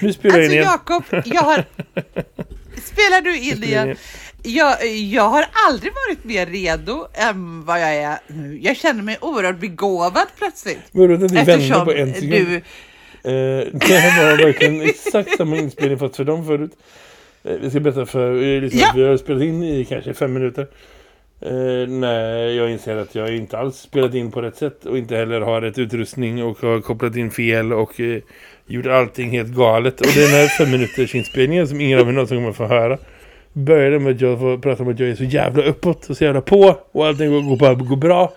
Nu spelar alltså, jag in Jakob, jag har... Spelar du in igen? Jag, jag har aldrig varit mer redo än vad jag är nu. Jag känner mig oerhört begåvad plötsligt. Vadå, att vände på en sekund? Du... Eh, det här var verkligen exakt samma inspelning fast för dem förut. Eh, vi ska berätta för liksom, ja. vi har spelat in i kanske fem minuter. Eh, nej, jag inser att jag inte alls spelat in på rätt sätt och inte heller har rätt utrustning och har kopplat in fel och eh, gjort allting helt galet. Och det är den här fem minuters inspelningen som ingen av er någonsin kommer få höra började med att jag får prata om att jag är så jävla uppåt och så jävla på och allting går, går, går bra.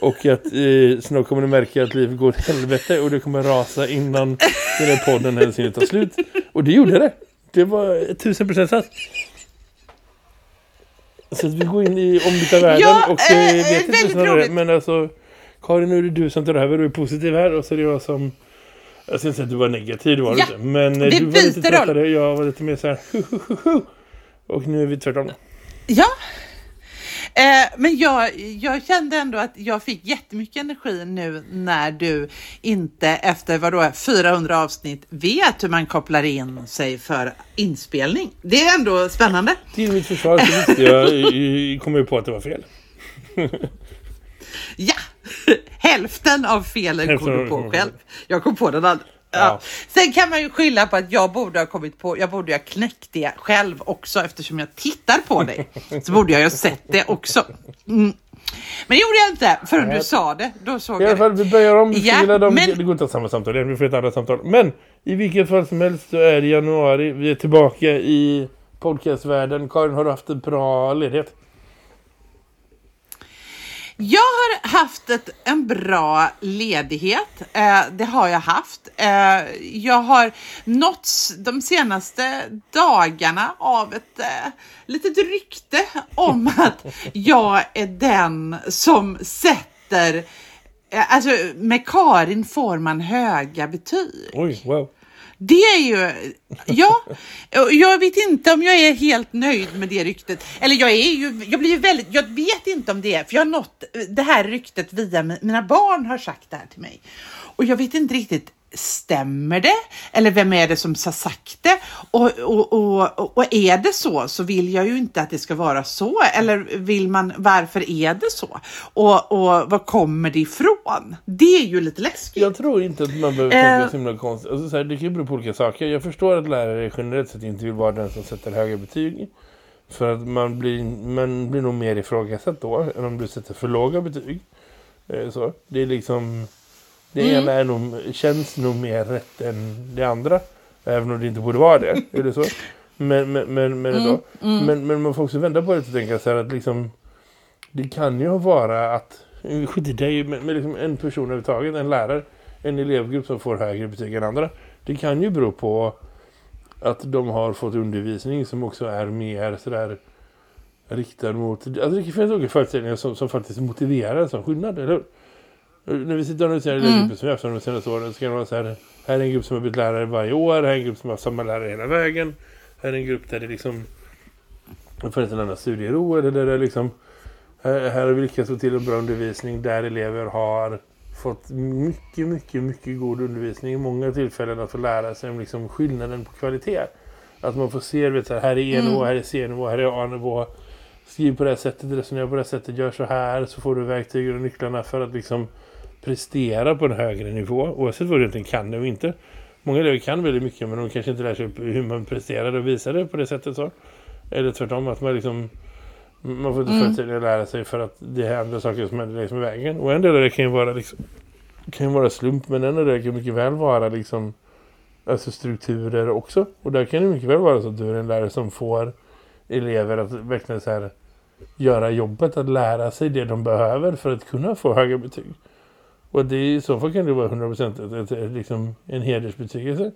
Och att eh, snart kommer ni märka att livet går åt helvete och det kommer rasa innan den här podden helst tar slut. Och det gjorde det. Det var tusen procent satt. Så att vi går in i ombytta världen ja, och eh, eh vet inte snarare, men alltså Karin, nu är det du som tar över och är positiv här och så är det jag som jag ska inte säga att du var negativ, du var ja, inte. Men eh, du var lite tröttare, jag var lite mer så här Och nu är vi tvärtom. Ja, eh, men jag, jag kände ändå att jag fick jättemycket energi nu när du inte efter vadå, 400 avsnitt vet hur man kopplar in sig för inspelning. Det är ändå spännande. Till mitt försvar så visste jag, kom jag på att det var fel. ja, hälften av felen kom du på själv. Jag kom på den andra. Ja. Sen kan man ju skylla på att jag borde ha kommit på, jag borde ha knäckt det själv också eftersom jag tittar på dig. Så borde jag ju ha sett det också. Mm. Men det gjorde jag inte förrän du sa det. Då såg I alla fall, vi börjar om. Ja, men... Det går inte att samma samtal vi får ett annat samtal. Men i vilket fall som helst så är det januari. Vi är tillbaka i podcastvärlden. Karin, har du haft en bra ledighet? Jag har haft ett, en bra ledighet. Eh, det har jag haft. Eh, jag har nåtts de senaste dagarna av ett eh, litet rykte om att jag är den som sätter eh, Alltså med Karin får man höga betyg. Oj, wow. Det är ju, ja, jag vet inte om jag är helt nöjd med det ryktet. Eller jag är ju, jag blir ju väldigt, jag vet inte om det är, för jag har nått det här ryktet via mina barn har sagt det här till mig. Och jag vet inte riktigt, stämmer det? Eller vem är det som har sagt det? Och, och, och, och, är det så så vill jag ju inte att det ska vara så. Eller vill man, varför är det så? Och, och var kommer det ifrån? Det är ju lite läskigt. Jag tror inte att man behöver tänka uh, så himla konstigt. Alltså, så här, det kan ju bero på olika saker. Jag förstår att lärare generellt sett inte vill vara den som sätter höga betyg. För att man blir, man blir nog mer ifrågasatt då än om du sätter för låga betyg. Eh, så. Det är liksom det mm. ena är nog, känns nog mer rätt än det andra. Även om det inte borde vara det. är det så? Men, men, men, men, mm. Mm. men, men man får också vända på det och tänka så här att liksom, det kan ju vara att skit i dig, men, men liksom en person överhuvudtaget, en lärare, en elevgrupp som får högre betyg än andra. Det kan ju bero på att de har fått undervisning som också är mer sådär riktad mot... Alltså det finns olika förutsättningar som, som faktiskt motiverar en sån skillnad, eller hur? När vi sitter och analyserar mm. gruppen som har haft de senaste åren så kan det vara så här, här är en grupp som har blivit lärare varje år, här är en grupp som har samma lärare hela vägen, här är en grupp där det liksom finns en annan studiero eller där det liksom här, här har vi lyckats få till en bra undervisning där elever har fått mycket, mycket, mycket god undervisning i många tillfällen att få lära sig om liksom skillnaden på kvalitet. Att man får se, vet, så här, här är E-nivå, mm. här är C-nivå, här är A-nivå. Skriv på det här sättet, resonera på det här sättet, gör så här så får du verktygen och nycklarna för att liksom prestera på en högre nivå oavsett vad du egentligen kan och inte. Många elever kan väldigt mycket men de kanske inte lär sig hur man presterar och visar det på det sättet så. Eller tvärtom att man liksom man får inte mm. förutsättningar att lära sig för att det andra saker som händer liksom i vägen. Och en del av det kan ju vara liksom kan ju vara slump men en av det kan mycket väl vara liksom alltså strukturer också. Och där kan det mycket väl vara så att du är en lärare som får elever att verkligen så här göra jobbet att lära sig det de behöver för att kunna få höga betyg. Och det, i så fall kan det vara 100% ett, ett, ett, liksom en hedersbetygelse.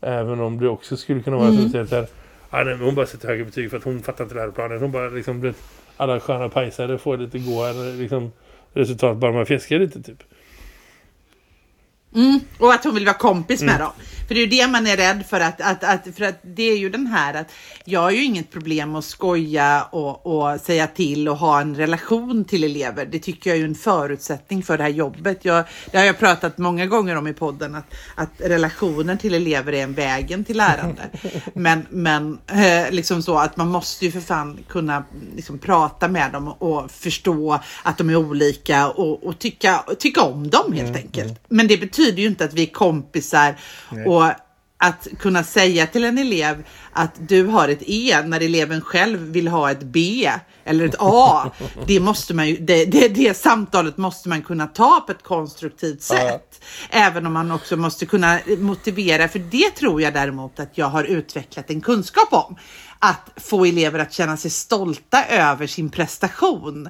Även om det också skulle kunna vara mm. så att säga, ah, nej, hon bara sätter högre betyg för att hon fattar inte läroplanen. Hon bara liksom, alla sköna pajsare får lite goa liksom, resultat bara man fjäskar lite typ. Mm, och att hon vill vara kompis med mm. dem. För det är ju det man är rädd för att, att, att, för att det är ju den här att jag har ju inget problem att skoja och, och säga till och ha en relation till elever. Det tycker jag är en förutsättning för det här jobbet. Jag, det har jag pratat många gånger om i podden att, att relationer till elever är en vägen till lärande. Men, men eh, liksom så att man måste ju för fan kunna liksom prata med dem och förstå att de är olika och, och tycka, tycka om dem helt mm, enkelt. Mm. Men det betyder ju inte att vi är kompisar och och att kunna säga till en elev att du har ett E när eleven själv vill ha ett B eller ett A. Det, måste man ju, det, det, det samtalet måste man kunna ta på ett konstruktivt sätt. Även om man också måste kunna motivera, för det tror jag däremot att jag har utvecklat en kunskap om. Att få elever att känna sig stolta över sin prestation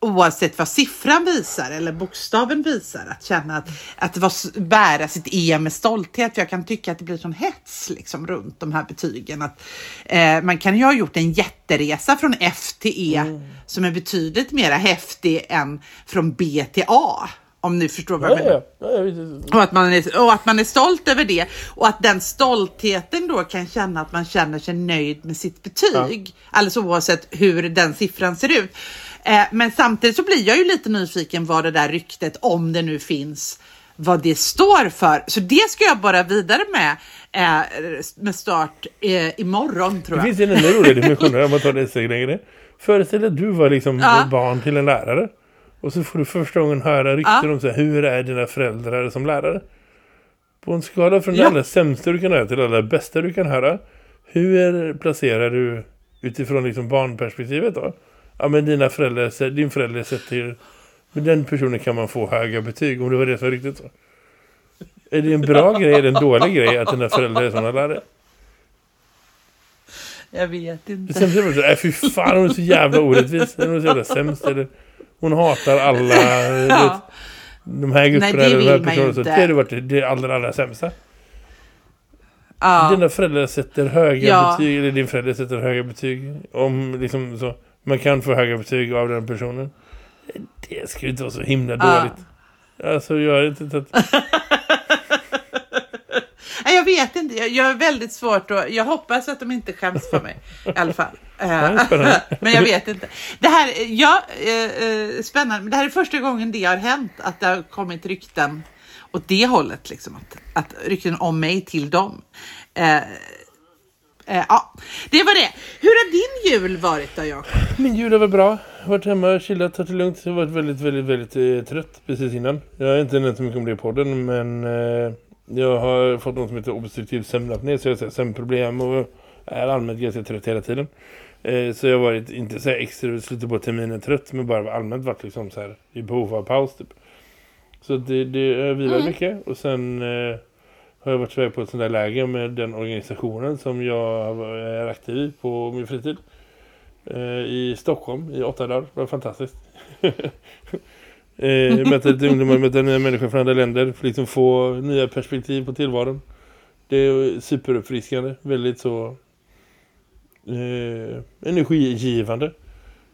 oavsett vad siffran visar eller bokstaven visar, att känna att, att var, bära sitt E med stolthet. Jag kan tycka att det blir sån hets liksom runt de här betygen. Att, eh, man kan ju ha gjort en jätteresa från F till E mm. som är betydligt mer häftig än från B till A. Om ni förstår vad jag menar. och, att man är, och att man är stolt över det. Och att den stoltheten då kan känna att man känner sig nöjd med sitt betyg. Ja. Alldeles oavsett hur den siffran ser ut. Eh, men samtidigt så blir jag ju lite nyfiken vad det där ryktet, om det nu finns, vad det står för. Så det ska jag bara vidare med eh, med start eh, imorgon tror jag. Det finns en ännu roligare dimension om man tar det steg längre. Föreställ dig att du var liksom ja. barn till en lärare. Och så får du första gången höra rykten ja. om så här, hur är dina föräldrar som lärare. På en skala från ja. det allra sämsta du kan höra till det allra bästa du kan höra. Hur placerar du utifrån liksom barnperspektivet då? Ja men dina föräldrar, din förälder sätter med den personen kan man få höga betyg om det var det som riktigt så. Är det en bra grej eller en dålig grej att dina föräldrar är sådana lärare? Jag vet inte. Sen blir man så, äh, fy fan hon är så jävla orättvis. Hon är så jävla sämst. Eller, hon hatar alla ja. vet, de här grupperna. Nej, vill de här personerna. Så, det har varit det allra, allra sämsta. Ja. Dina föräldrar sätter höga ja. betyg, eller din förälder sätter höga betyg. Om liksom så man kan få höga betyg av den personen. Det skulle inte vara så himla dåligt. Alltså jag vet inte att... jag vet inte, jag är väldigt svårt och jag hoppas att de inte skäms för mig i alla fall. men jag vet inte. Det här, ja, eh, eh, spännande. Det här är första gången det har hänt att det har kommit rykten åt det hållet, liksom, att, att rykten om mig till dem. Eh, Eh, ja, det var det. Hur har din jul varit då, Jakob? Min jul har varit bra. Jag har varit hemma chillat, tagit det lugnt. Jag har varit väldigt, väldigt, väldigt eh, trött precis innan. Jag har inte nämnt så mycket om det i podden, men eh, jag har fått något som heter obstruktiv sömnapné, så jag har sömnproblem och är allmänt ganska trött hela tiden. Eh, så jag har varit, inte så extra slutet på terminen trött, men bara allmänt varit liksom så här i behov av paus typ. Så det, det jag vilar mm. mycket och sen... Har jag varit iväg på ett sånt där läger med den organisationen som jag är aktiv i på min fritid. Eh, I Stockholm i åtta dagar. Det var fantastiskt. eh, möta lite ungdomar, möta nya människor från andra länder. För liksom få nya perspektiv på tillvaron. Det är superuppfriskande. Väldigt så eh, energigivande.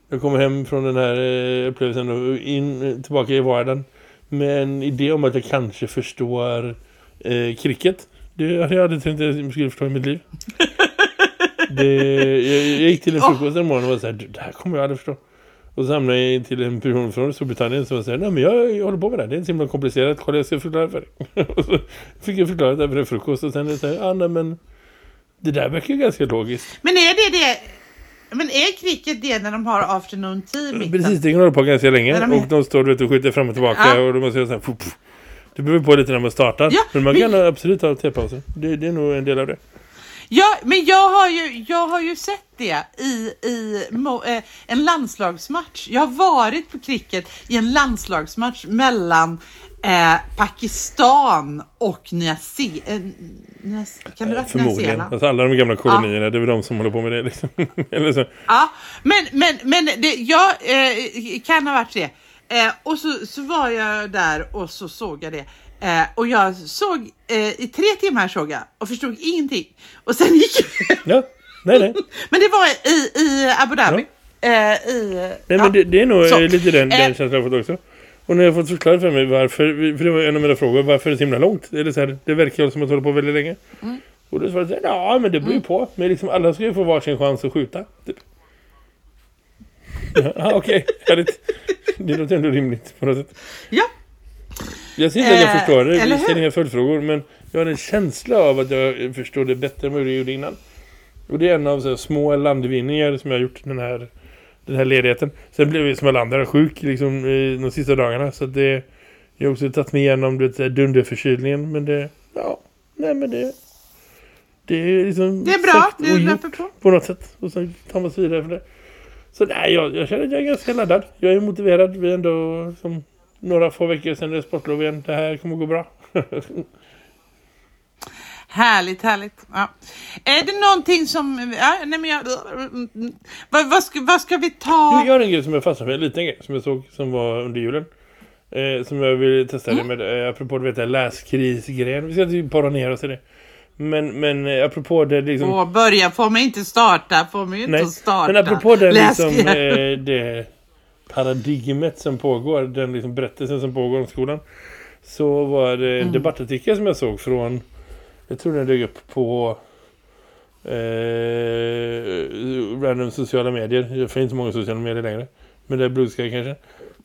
Jag kommer hem från den här eh, upplevelsen och in, tillbaka i vardagen med en idé om att jag kanske förstår Eh, cricket. Det hade jag aldrig tänkt att jag skulle förstå i mitt liv. Det, jag, jag, gick till en frukost en morgon och var så här, det här kommer jag aldrig förstå. Och så hamnade jag till en person från Storbritannien som var så här, nej men jag, jag håller på med det, det är inte så himla komplicerat, kolla jag ska förklara för dig. och så fick jag förklara det över en frukost och sen så här, ah, nej men det där verkar ju ganska logiskt. Men är det det, men är cricket det när de har afternoon tea Precis, det kan hålla på ganska länge. De och de står vet, och skjuter fram och tillbaka ja. och de måste göra så här, puff, puff. Det beror på lite när man startar. Ja, men man kan absolut ta tepauser. Det, det är nog en del av det. Ja, men jag har ju, jag har ju sett det i, i eh, en landslagsmatch. Jag har varit på cricket i en landslagsmatch mellan eh, Pakistan och Nya Zeeland. Eh, kan du eh, Förmodligen. Alltså alla de gamla kolonierna, ja. det är väl de som håller på med det. Liksom. Eller så. Ja, men, men, men det, jag eh, kan ha varit det. Eh, och så, så var jag där och så såg jag det. Eh, och jag såg, eh, i tre timmar såg jag och förstod ingenting. Och sen gick jag Ja, nej nej. Men det var i, i Abu Dhabi. Eh, i, Nej ja. men det, det är nog Så. eh, lite den, den Eh. känslan jag fått också. Och nu har jag fått förklarat för mig varför, för det var en av mina frågor, varför är det så himla långt? Är det, så här, det verkar ju som att håller på väldigt länge. Mm. Och då svarade jag, ja men det beror ju på. Men liksom alla ska ju få varsin chans att skjuta. Typ. Ja, okej, härligt. Det låter ändå rimligt på något sätt. Ja, Jag ser inte att jag Eh, förstår det, jag ställer inga följdfrågor, men jag har en känsla av att jag förstår det bättre än vad jag gjorde innan. Och det är en av så här, små landvinningar som jag har gjort den här, den här ledigheten. Sen blev jag som alla andra sjuk liksom, de sista dagarna, så det jag har också tagit mig igenom det dunderförkylningen, men det, ja, nej men det, det är liksom det är bra. Du löper på. på något sätt. Och sen tar man sig vidare för det. Så nej, jag, jag känner att jag är ganska laddad. Jag är motiverad. Vi är ändå som några få veckor sedan det är sportlov igen. Det här kommer gå bra. Härligt, härligt. Ja. Är det någonting som... Ja, nej men jag, vad, vad, ska, vad ska vi ta? Du gör en grej som jag fastnade för, en liten grej som jag såg som var under julen. Eh, som jag vill testa Mm. det med, eh, apropå vet, läskrisgrejen. Vi ska inte bara ner oss i det. Men, men eh, apropå det liksom... Åh, börja, får man inte starta, får man ju inte starta. men apropå den liksom, eh, det paradigmet som pågår, den liksom berättelsen som pågår om skolan. Så var det en Mm. debattartikel som jag såg från, jag tror den dök upp på eh, random sociala medier. Det finns inte många sociala medier längre. Men det är Blue Sky kanske.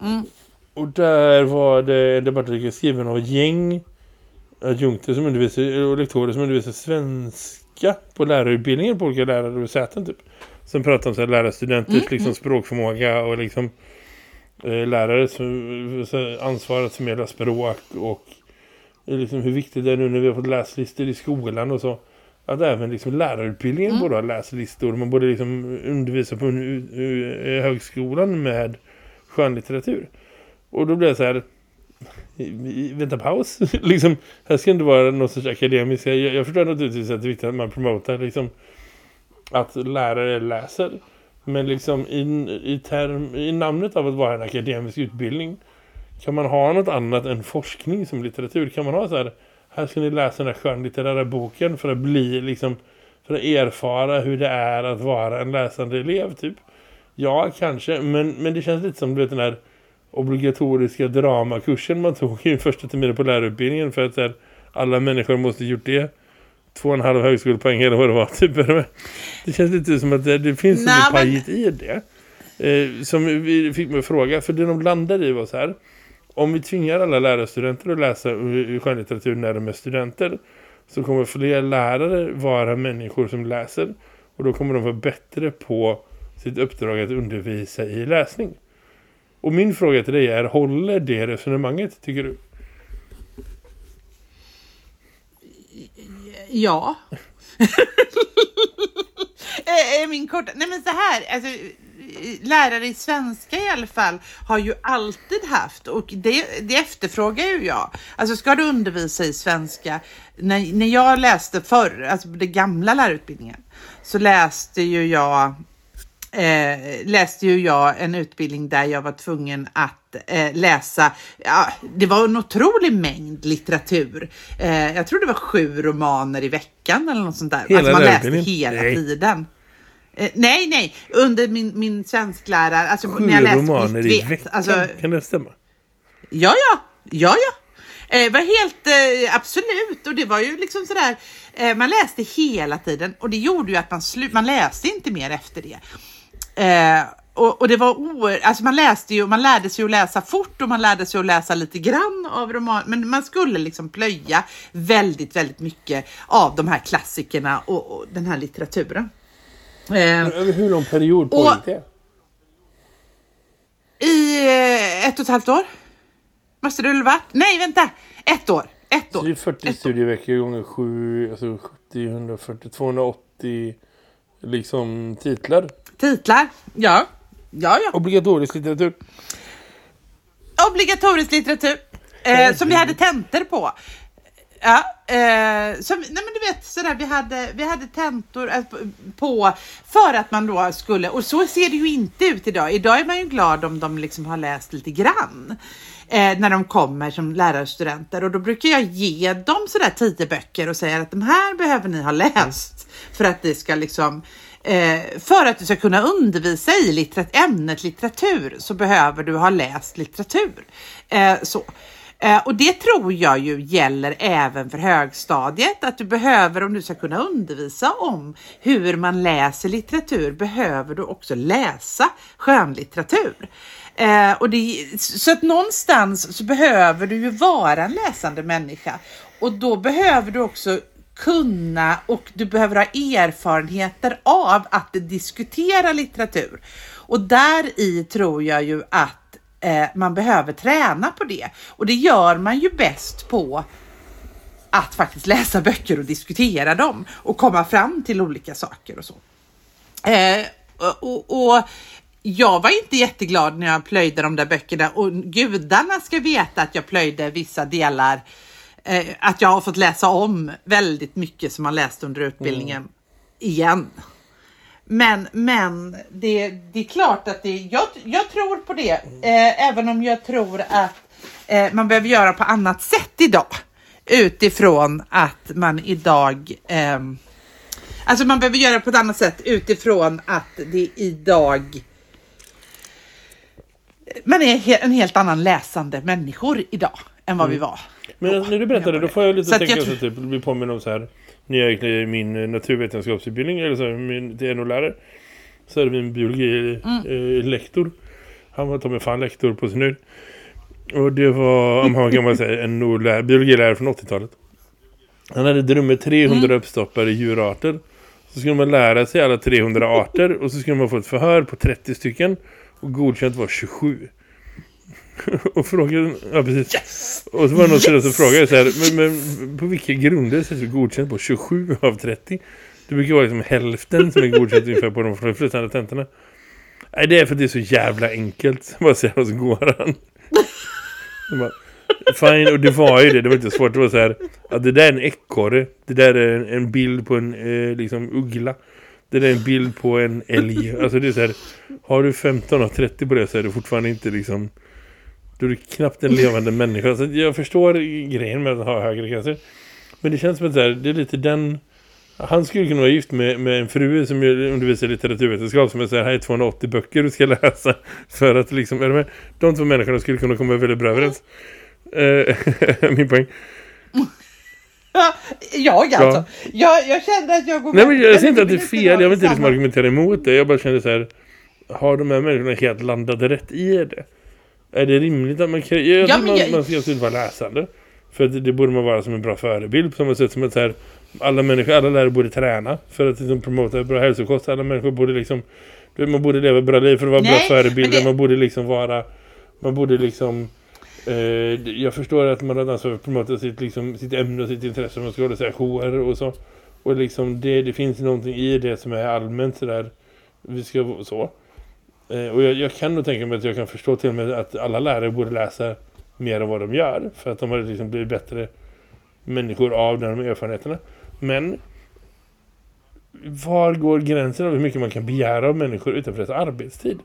Mm. Och där var det en debattartikel skriven av gäng adjunkter som undervisar och lektorer som undervisar svenska på lärarutbildningen på olika lärare och säten typ. Som pratar om så här, lärarstudenters Mm, liksom, språkförmåga och liksom eh, lärare som så, ansvar att förmedla språk och eh, liksom, hur viktigt det är nu när vi har fått läslistor i skolan och så. Att även liksom, lärarutbildningen Mm. borde ha läslistor. Man borde liksom undervisa på en, eh, högskolan med skönlitteratur. Och då blev det så här vänta paus. liksom, här ska inte vara någon sorts akademisk. Jag, jag förstår naturligtvis att det är viktigt att man promotar liksom, att lärare läser. Men liksom i, i, term, i namnet av att vara en akademisk utbildning kan man ha något annat än forskning som litteratur? Kan man ha så här, här ska ni läsa den här skönlitterära boken för att bli liksom, för att erfara hur det är att vara en läsande elev typ? Ja, kanske, men, men det känns lite som du vet, den här obligatoriska dramakursen man tog i första terminen på lärarutbildningen för att här, alla människor måste gjort det. Två och en halv högskolepoäng eller vad det var. Typ. Det känns lite som att det, det finns Nej, en men- pajit i det. Eh, som vi fick mig fråga, för det de landade i var så här. Om vi tvingar alla lärarstudenter att läsa ur skönlitteratur när de är studenter så kommer fler lärare vara människor som läser och då kommer de vara bättre på sitt uppdrag att undervisa i läsning. Och min fråga till dig är, håller det resonemanget tycker du? Ja. Eh, eh, min korta... Nej men så här, alltså, lärare i svenska i alla fall har ju alltid haft och det, det efterfrågar ju jag. Alltså ska du undervisa i svenska, när, när jag läste förr, alltså på den gamla lärarutbildningen, så läste ju jag eh, läste ju jag en utbildning där jag var tvungen att eh, läsa, ja, det var en otrolig mängd litteratur. Eh, jag tror det var sju romaner i veckan eller något sånt där. Hela alltså man läste hela Nej. tiden. Eh, nej, nej, under min, min svensklärare, alltså Sju när jag läste romaner i veckan, Alltså, kan det stämma? Ja, ja, ja, ja. Eh, var helt eh, absolut och det var ju liksom sådär. Eh, man läste hela tiden och det gjorde ju att man slut. Man läste inte mer efter det. Eh, och, och det var oer, alltså man läste ju, man lärde sig att läsa fort och man lärde sig att läsa lite grann av roman, men man skulle liksom plöja väldigt, väldigt mycket av de här klassikerna och, och den här litteraturen. Eh, Över hur lång period pågick det? I eh, ett och ett halvt år. Måste det väl varit? Nej, vänta! Ett år. Ett Så år. det är 40 studieveckor gånger 7, alltså 70, 140, 280 liksom titlar. Titlar. Ja. Ja, ja. Obligatorisk litteratur. Obligatorisk litteratur. Eh, som vi hade tentor på. Ja, Eh, så, nej men du vet, sådär, vi hade, vi hade tentor eh, på för att man då skulle, och så ser det ju inte ut idag. Idag är man ju glad om de liksom har läst lite grann eh, när de kommer som lärarstudenter och då brukar jag ge dem sådär tio böcker och säga att de här behöver ni ha läst för att det ska liksom eh, för att du ska kunna undervisa i litterat ämnet litteratur så behöver du ha läst litteratur. Eh, så. Eh, och det tror jag ju gäller även för högstadiet, att du behöver om du ska kunna undervisa om hur man läser litteratur behöver du också läsa skönlitteratur. Eh, och det, så att någonstans så behöver du ju vara en läsande människa och då behöver du också kunna och du behöver ha erfarenheter av att diskutera litteratur. Och där i tror jag ju att eh, man behöver träna på det. Och det gör man ju bäst på att faktiskt läsa böcker och diskutera dem och komma fram till olika saker och så. Eh, och, och, jag var inte jätteglad när jag plöjde de där böckerna och gudarna ska veta att jag plöjde vissa delar eh, att jag har fått läsa om väldigt mycket som man läst under utbildningen mm. igen. Men, men det, det är klart att det, jag, jag tror på det, eh, även om jag tror att eh, man behöver göra på annat sätt idag. Utifrån att man idag, eh, alltså man behöver göra på ett annat sätt utifrån att det idag man är en helt annan läsande människor idag än vad mm. vi var. Men när du berättade, då får jag lite så tänka jag... så typ, bli påminn om så här när jag gick i min naturvetenskapsutbildning eller så, min TNO-lärare så hade vi en biologilektor. Mm. Eh, han var ta fan lektor på sin höjd. Och det var, om han kan man säga, en biologilärare från 80-talet. Han hade drömt 300 mm. uppstoppade djurarter. Så skulle man lära sig alla 300 arter och så skulle man få ett förhör på 30 stycken och godkänt var 27. och frågade, ja precis. Yes! Och så var det någon yes! som frågade så här, men, men på vilka grunder är det godkänt på 27 av 30? Det brukar vara liksom hälften som är godkänt ungefär på de flytande tentorna. Nej, det är för att det är så jävla enkelt. Bara säga och så går han. Bara, Fine, och det var ju det. Det var inte svårt. Det var så här, att det där är en ekorre. Det där är en, en bild på en eh, liksom uggla. Det där är en bild på en älg. Alltså det är så här, har du 15 av 30 på det så är det fortfarande inte liksom då är du knappt en levande människa. Så jag förstår grejen med att ha högre gränser. Men det känns som att det är lite den... Han skulle kunna vara gift med, med en fru som undervisar litteraturvetenskap som är så här, här är 280 böcker du ska läsa för att liksom, är med? De två människorna skulle kunna komma väldigt bra överens. Uh, min poäng. jag alltså. Ja. Jag, jag kände att jag går Nej, men jag ser inte att det är fel. Jag vill inte liksom argumentera emot det. Jag bara kände så här, har de här människorna helt landat rätt i det? Är det rimligt att man kan... Jag ja, man, jag... man ska inte vara läsande. För det, det borde man vara som en bra förebild på samma sätt som att så här, alla människor, alla lärare borde träna för att liksom, promota bra hälsokost. Alla människor borde liksom man borde leva bra liv för att vara Nej, bra förebilder. Det... Man borde liksom vara man borde liksom eh, jag förstår att man har ansvar för att promota sitt, liksom, sitt ämne och sitt intresse. Man ska hålla sig HR och så. Och liksom det, det finns någonting i det som är allmänt sådär. Vi ska så. Eh, och jag, jag, kan nog tänka mig att jag kan förstå till och med att alla lärare borde läsa mer än vad de gör. För att de har liksom blivit bättre människor av de erfarenheterna. Men var går gränsen av hur mycket man kan begära av människor utanför deras arbetstid?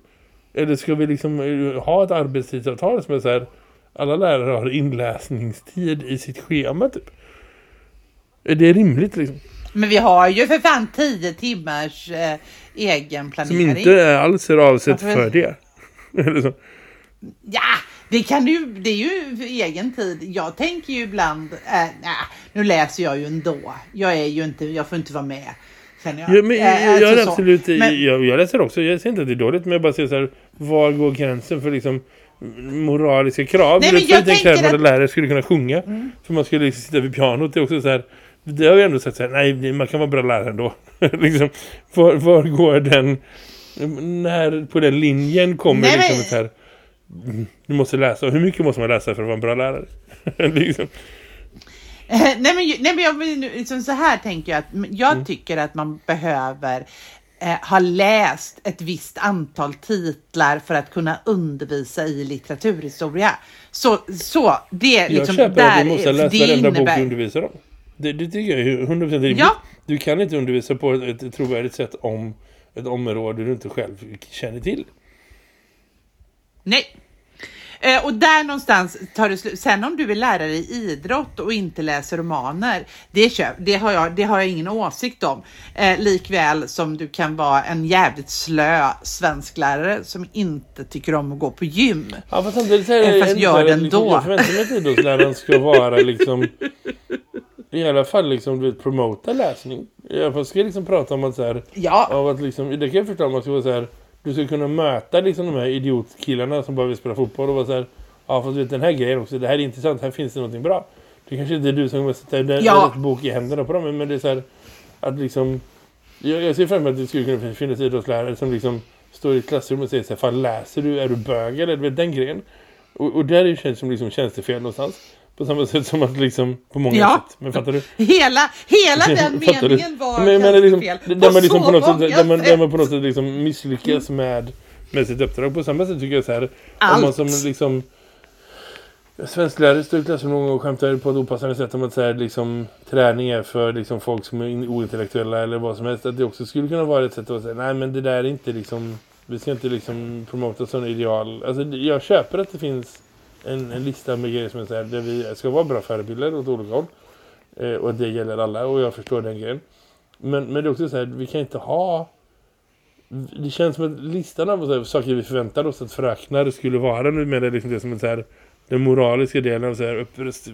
Eller ska vi liksom eh, ha ett arbetstidsavtal som är så här alla lärare har inläsningstid i sitt schema typ? Är det rimligt liksom? Men vi har ju för fan tio timmars eh, egen planering. Som inte alls är avsett för, för det. Eller så. Ja, det, kan ju, det är ju egen tid. Jag tänker ju ibland, äh, nej, nu läser jag ju ändå. Jag är ju inte, jag får inte vara med. Jag. Ja, men, äh, jag, jag, alltså absolut, men, jag, jag läser också, jag säger inte att det är dåligt, men jag bara säger så här, var går gränsen för liksom moraliska krav? Nej, men jag, jag tänker att, att lärare skulle kunna sjunga. Mm. För man skulle liksom sitta vid pianot. Det är också så här, det har vi ändå sagt så här, nej man kan vara bra lärare ändå. liksom, var, var går den när på den linjen kommer nej, liksom men... här du måste läsa, hur mycket måste man läsa för att vara en bra lärare? liksom. nej, men, nej men jag, liksom så här tänker jag att jag mm. tycker att man behöver eh, ha läst ett visst antal titlar för att kunna undervisa i litteraturhistoria. Så, så det liksom... Jag köper där, att du måste läsa varenda bok du undervisar om. Det, det tycker jag är 100% rimligt. Ja. Du kan inte undervisa på ett, ett trovärdigt sätt om ett område du inte själv känner till. Nej. Eh, och där någonstans tar det slut. Sen om du är lärare i idrott och inte läser romaner, det, köp, det, har, jag, det har jag ingen åsikt om. Eh, likväl som du kan vara en jävligt slö svensklärare som inte tycker om att gå på gym. Ja, fast samtidigt är det Eh, fast gör det liksom, ändå. Jag förväntar mig att idrottsläraren ska vara liksom i alla fall liksom du vet, promota läsning. Fall ska jag liksom prata om att så här, Ja, av att liksom, det kan jag förstå om ska vara så här, du ska kunna möta liksom de här idiotkillarna som bara vill spela fotboll och vara så här, ja fast du vet den här grejen också, det här är intressant, här finns det någonting bra. Det kanske inte är du som kommer sätta den Ja. bok i händerna på dem, men det är så här, att liksom, jag, jag ser fram emot att det skulle kunna finnas idrottslärare som liksom står i ett klassrum och säger så här, fan läser du, är du bög eller du vet den grejen. Och, och där är det känns som liksom tjänstefel någonstans. På samma sätt som att liksom, på många Ja. sätt. Men fattar du? hela, hela den meningen var men, men det är liksom, tjänstefel. där man liksom på något sätt, där man, där man på något sätt liksom misslyckas med, med sitt uppdrag. På samma sätt tycker jag så här, om Allt. man som liksom svensklärare står i klassrum någon gång och skämtar på ett opassande sätt om att så här, liksom, träning är för liksom, folk som är in- ointellektuella eller vad som helst. Att det också skulle kunna vara ett sätt att säga, nej men det där är inte liksom, vi ska inte liksom promota sådana ideal. Alltså jag köper att det finns en, en lista med grejer som är så här, där vi ska vara bra förebilder åt olika håll. Eh, och att det gäller alla och jag förstår den grejen. Men, men det är också så här, vi kan inte ha... Det känns som att listan av här, saker vi förväntar oss att fröknar skulle vara nu med det, liksom det som är så här, den moraliska delen av så här uppröst.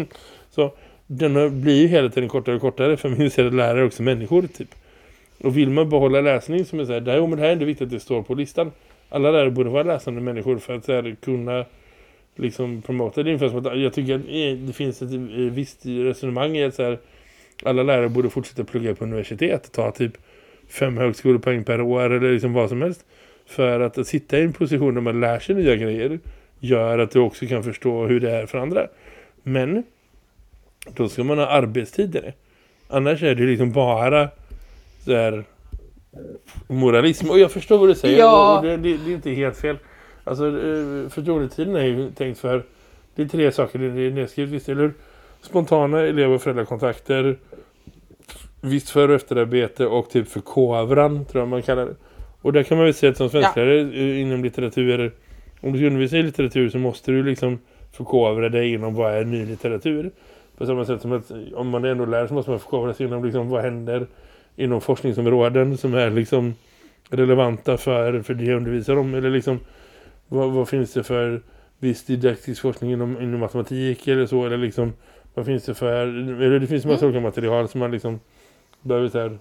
Så den blir ju hela tiden kortare och kortare för min ser lärare är också människor typ. Och vill man behålla läsning som är så här, det här, men det här är ändå viktigt att det står på listan. Alla lärare borde vara läsande människor för att så här, kunna liksom promota det. är ungefär som att jag tycker att eh, det finns ett eh, visst resonemang i att så här, alla lärare borde fortsätta plugga på universitet. Ta typ fem högskolepoäng per år eller liksom vad som helst. För att, att sitta i en position där man lär sig nya grejer gör att du också kan förstå hur det är för andra. Men då ska man ha arbetstid i det. Annars är det liksom bara så här moralism. Och jag förstår vad du säger. Ja. Det, det, det är inte helt fel. Alltså eh, förtroendetiden är ju tänkt för det är tre saker det är nedskrivet visst, eller? Spontana elev- och föräldrakontakter visst för- och efterarbete och typ förkovran tror jag man kallar det. Och där kan man väl säga att som svensklärare eh, inom litteratur om du ska undervisa i litteratur så måste du liksom förkovra dig inom vad är ny litteratur. På samma sätt som att eh, om man ändå lär så måste man förkovra sig inom liksom vad händer inom forskningsområden som är liksom relevanta för, för det jag undervisar om. Eller liksom vad, vad finns det för viss didaktisk forskning inom, inom matematik eller så. Eller liksom vad finns det för, eller det finns en massa olika material som man liksom behöver så här,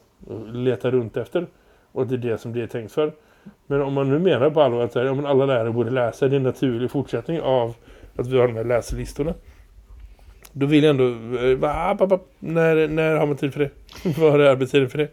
leta runt efter. Och det är det som det är tänkt för. Men om man nu menar på allvar att så här, ja, alla lärare borde läsa, det är en naturlig fortsättning av att vi har de här läslistorna. Då vill jag ändå, eh, när, när har man tid för det? Vad är arbetstiden för det?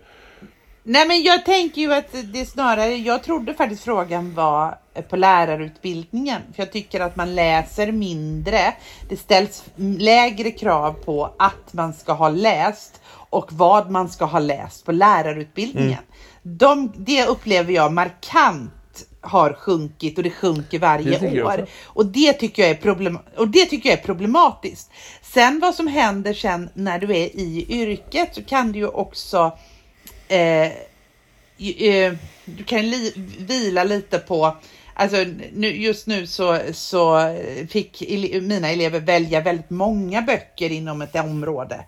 Nej men jag tänker ju att det snarare, jag trodde faktiskt frågan var på lärarutbildningen. För jag tycker att man läser mindre. Det ställs lägre krav på att man ska ha läst och vad man ska ha läst på lärarutbildningen. De, det upplever jag markant har sjunkit och det sjunker Det varje jag år. Och det tycker jag är problem och det tycker jag är problematiskt. Sen vad som händer sen när du är i yrket så kan du ju också eh, eh, du kan li, vila lite på Alltså nu, just nu så, så fick ele, mina elever välja väldigt många böcker inom ett område.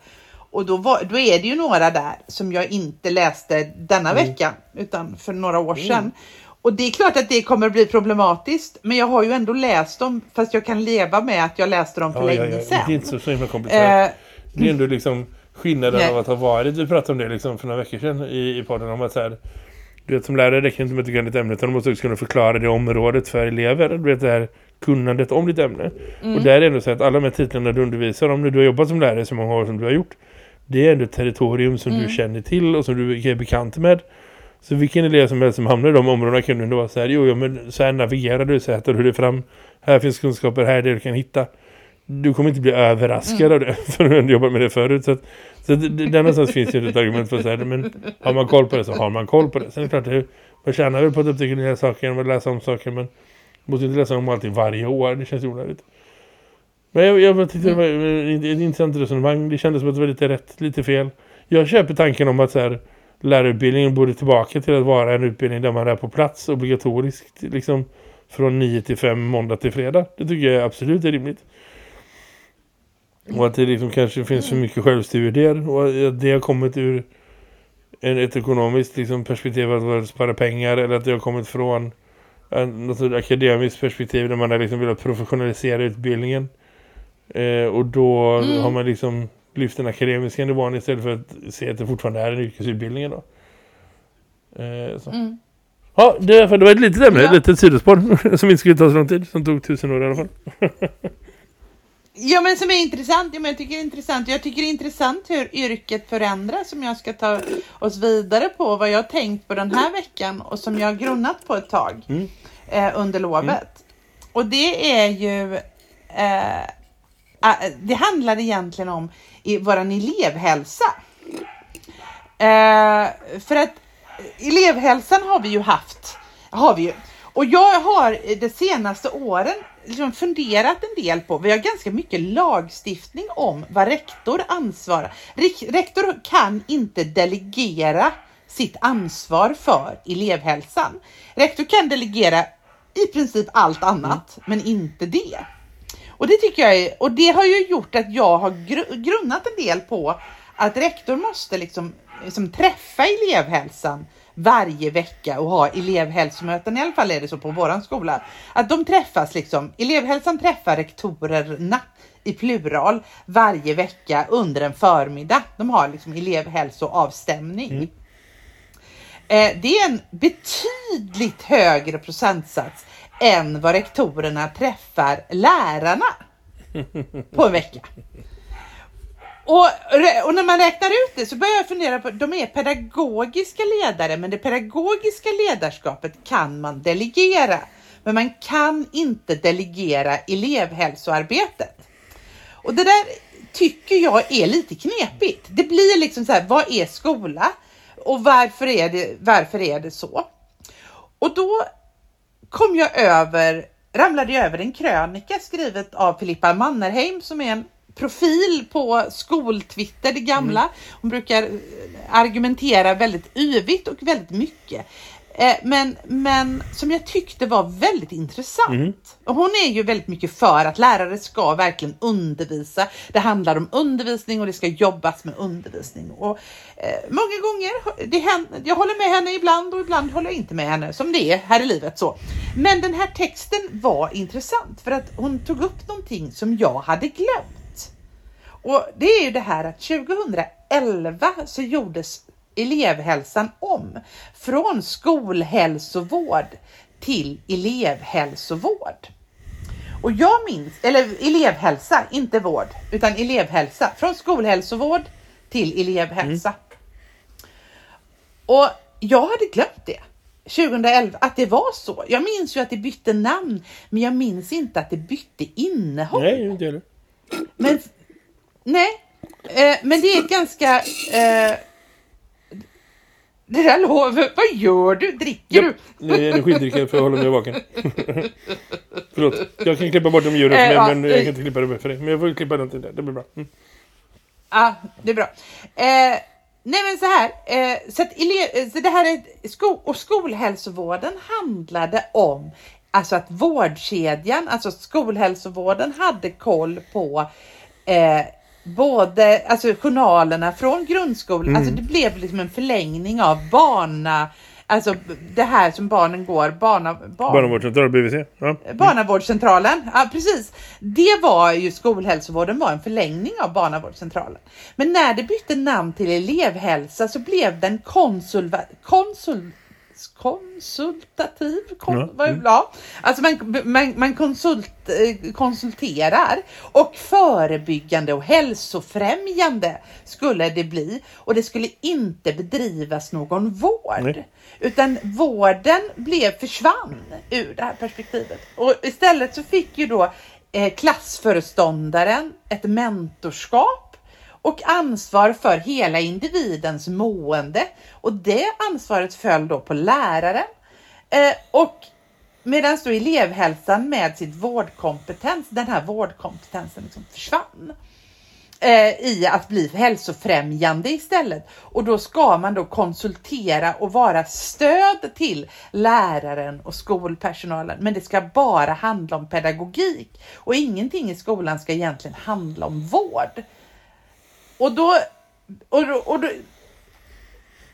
Och då, var, då är det ju några där som jag inte läste denna Mm. vecka utan för några år sedan. Och det är klart att det kommer att bli problematiskt men jag har ju ändå läst dem fast jag kan leva med att jag läste dem för Ja, ja, länge ja. sedan. Det är inte så, så himla komplicerat. Eh, Det är ändå liksom skillnaden Nej. av att ha varit, vi pratade om det liksom för några veckor sedan i, i podden om att så här, du vet som lärare räcker inte med att du kan ditt ämne utan du måste också kunna förklara det området för elever. Du vet det här kunnandet om ditt ämne. Mm. Och där är det så att alla de här titlarna du undervisar om nu du har jobbat som lärare så många år som du har gjort. Det är ändå ett territorium som Mm. du känner till och som du är bekant med. Så vilken elev som helst som hamnar i de områdena kan du ändå vara så här, jo, jo men så här navigerar du, så här tar du dig fram. Här finns kunskaper, här är det du kan hitta. Du kommer inte bli överraskad av det, för du har ändå jobbat med det förut. Så, att, så att, det- där någonstans finns ju ett argument för att säga, men har man koll på det så har man koll på det. Sen är det klart, det, man tjänar väl på att upptäcka nya saker genom att läsa om saker, men man måste inte läsa om allting varje år, det känns ju onödigt. Men jag, jag tyckte det var eh, ett intressant resonemang. Det kändes som att det var lite rätt, lite fel. Jag köper tanken om att så här, lärarutbildningen borde tillbaka till att vara en utbildning där man är på plats obligatoriskt. Liksom från 9 till 5 måndag till fredag. Det tycker jag absolut är rimligt. Och att det liksom kanske finns för mycket självstudier och att det har kommit ur en, ett ekonomiskt liksom, perspektiv att spara pengar eller att det har kommit från en, något akademiskt perspektiv där man har liksom velat professionalisera utbildningen. Eh, och då mm. har man liksom lyft den akademiska nivån istället för att se att det fortfarande är en yrkesutbildning då. Eh, så. Mm. Ja, det, det var ett litet ämne, ja. ett litet sidospår som inte skulle ta så lång tid, som tog tusen år i alla fall. Ja men som är intressant, ja, men jag tycker det är intressant. Jag tycker det är intressant hur yrket förändras som jag ska ta oss vidare på. Vad jag har tänkt på den här veckan och som jag har grunnat på ett tag mm. eh, under lovet. Mm. Och det är ju, eh, eh, det handlar egentligen om i våran elevhälsa. Eh, för att elevhälsan har vi ju haft, har vi ju. Och jag har de senaste åren liksom funderat en del på, vi har ganska mycket lagstiftning om vad rektor ansvarar. Rektor kan inte delegera sitt ansvar för elevhälsan. Rektor kan delegera i princip allt annat, mm. men inte det. Och det tycker jag är, och det har ju gjort att jag har grunnat en del på att rektor måste liksom, liksom träffa elevhälsan varje vecka och ha elevhälsomöten, i alla fall är det så på våran skola, att de träffas liksom, elevhälsan träffar rektorerna i plural varje vecka under en förmiddag. De har liksom elevhälsoavstämning. Mm. Eh, det är en betydligt högre procentsats än vad rektorerna träffar lärarna på en vecka. Och, och, när man räknar ut det så börjar jag fundera på, de är pedagogiska ledare, men det pedagogiska ledarskapet kan man delegera. Men man kan inte delegera elevhälsoarbetet. Och det där tycker jag är lite knepigt. Det blir liksom så här, vad är skola? Och varför är det, varför är det så? Och då kom jag över, ramlade jag över en krönika skrivet av Filippa Mannerheim som är en profil på skoltwitter, det gamla. Mm. Hon brukar argumentera väldigt yvigt och väldigt mycket. Eh, men, men som jag tyckte var väldigt intressant. Mm. hon är ju väldigt mycket för att lärare ska verkligen undervisa. Det handlar om undervisning och det ska jobbas med undervisning. Och, eh, många gånger, det händer, jag håller med henne ibland och ibland håller jag inte med henne som det är här i livet. så. Men den här texten var intressant för att hon tog upp någonting som jag hade glömt. Och det är ju det här att 2011 så gjordes elevhälsan om från skolhälsovård till elevhälsovård. Och jag minns, eller elevhälsa, inte vård, utan elevhälsa. Från skolhälsovård till elevhälsa. Mm. Och jag hade glömt det. 2011, att det var så. Jag minns ju att det bytte namn, men jag minns inte att det bytte innehåll. Nej, inte heller. Men Nej, eh, men det är ganska... Eh, det där lovet, vad gör du? Dricker ja, du? Nej, energidrickare för att hålla mig vaken. Förlåt, jag kan klippa bort de djuren eh, mig, men jag kan inte klippa dem för dig. Men jag får klippa någonting där, det blir bra. Mm. Ja, det är bra. Eh, nej men så här, eh, så, att ele- så det här är sko- och skolhälsovården handlade om alltså att vårdkedjan, alltså skolhälsovården hade koll på eh, både alltså journalerna från grundskolan, mm. alltså det blev liksom en förlängning av barna, alltså det här som barnen går, barna, barn, barnavårdscentralen, BVC. Ja. Barnavårdscentralen, ja precis. Det var ju skolhälsovården var en förlängning av barnavårdscentralen. Men när det bytte namn till elevhälsa så blev den konsul, konsul konsultativ, kon, ja. Mm. ja. Alltså man, man, man konsult, eh, konsulterar och förebyggande och hälsofrämjande skulle det bli och det skulle inte bedrivas någon vård. Nej. Utan vården blev, försvann ur det här perspektivet och istället så fick ju då eh, klassföreståndaren ett mentorskap och ansvar för hela individens mående. Och det ansvaret föll då på läraren. Eh, och Medan då elevhälsan med sitt vårdkompetens, den här vårdkompetensen liksom försvann eh, i att bli hälsofrämjande istället. Och då ska man då konsultera och vara stöd till läraren och skolpersonalen. Men det ska bara handla om pedagogik och ingenting i skolan ska egentligen handla om vård. Och då, och, då, och, då,